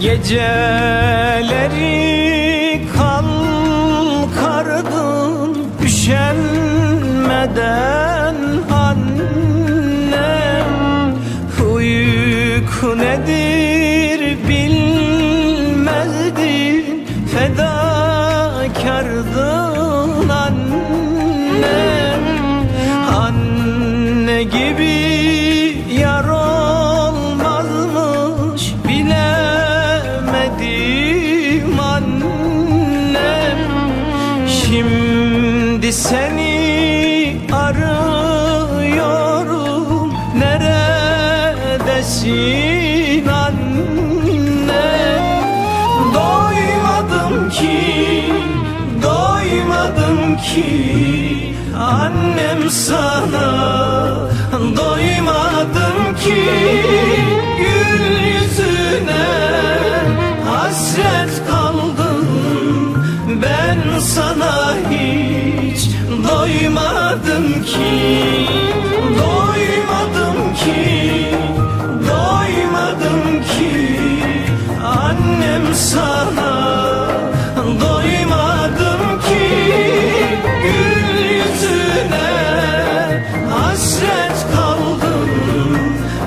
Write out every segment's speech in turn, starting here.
Geceleri kalkardın üşenmeden annem. Uyku nedir bilmezdin fedakardın annem. Anne gibi Şimdi seni arıyorum. Neredesin annem Doymadım ki, doymadım ki. Annem sana doymadım ki. Gül yüzüne hasret kaldım. Ben sana hiç doymadım ki Doymadım ki, doymadım ki. Annem sana doymadım ki Gül yüzüne hasret kaldım.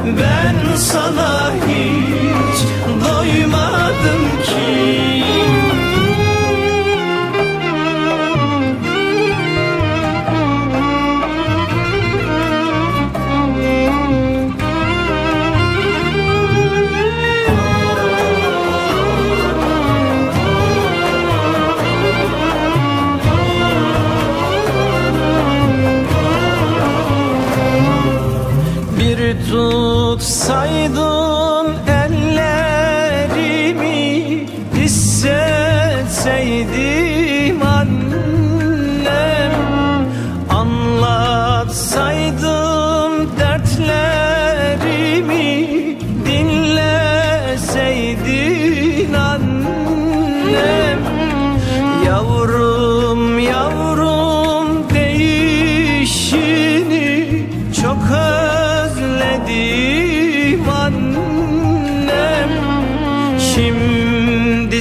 Ben sana hiç doymadım tutsaydın ellerimi Hissetseydim annem. Anlatsaydım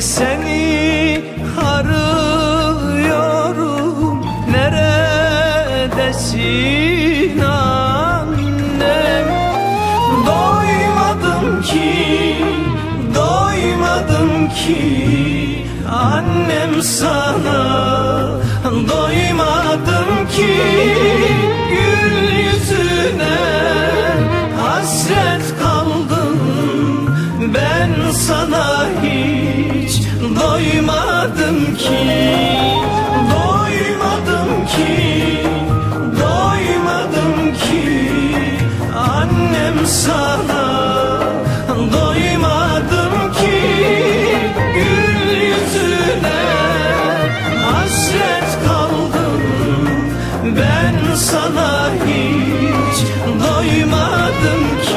seni arıyorum. Neredesin annem? Doymadım ki, doymadım ki Annem sana. Doymadım ki ki Doymadım ki, doymadım ki. Annem sana doymadım ki Gül hasret kaldım. Ben sana hiç doymadım ki